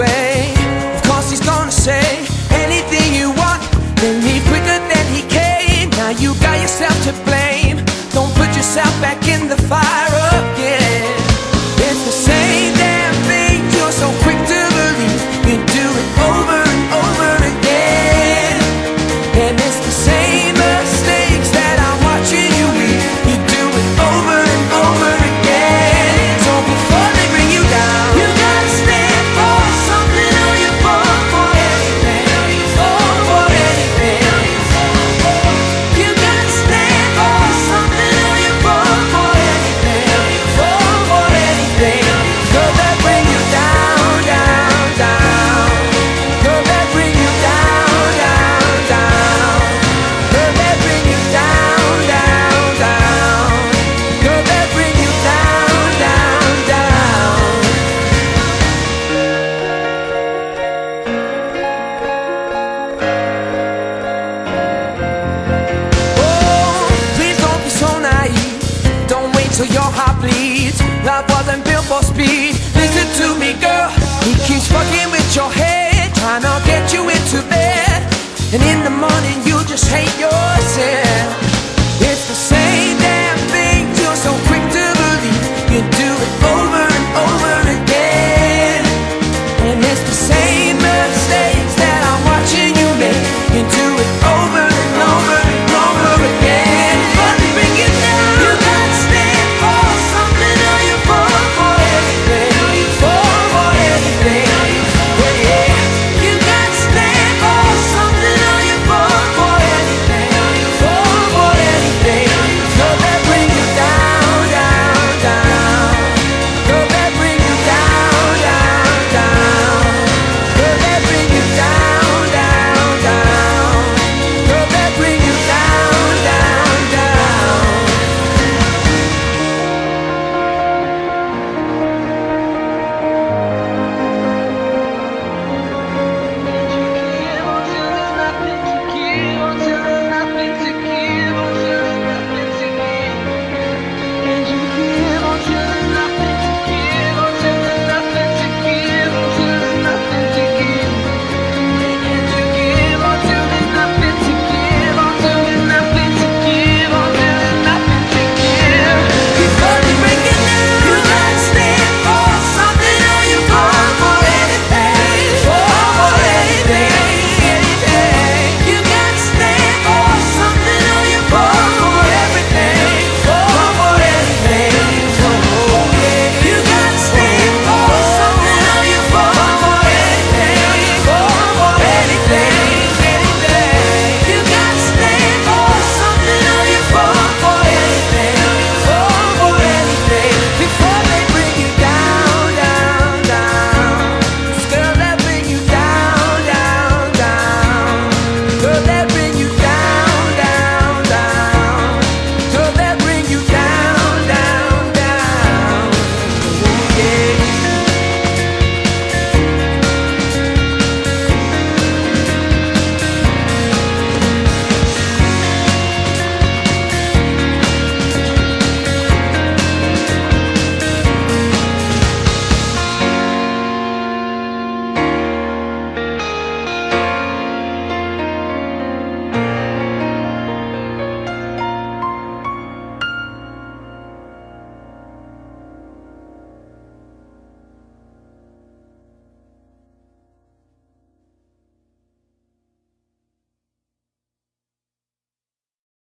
way. Of course, he's gonna say anything you want, then leave quicker than he came. Now you got yourself to blame. Don't put yourself back in the fire again. It's the same.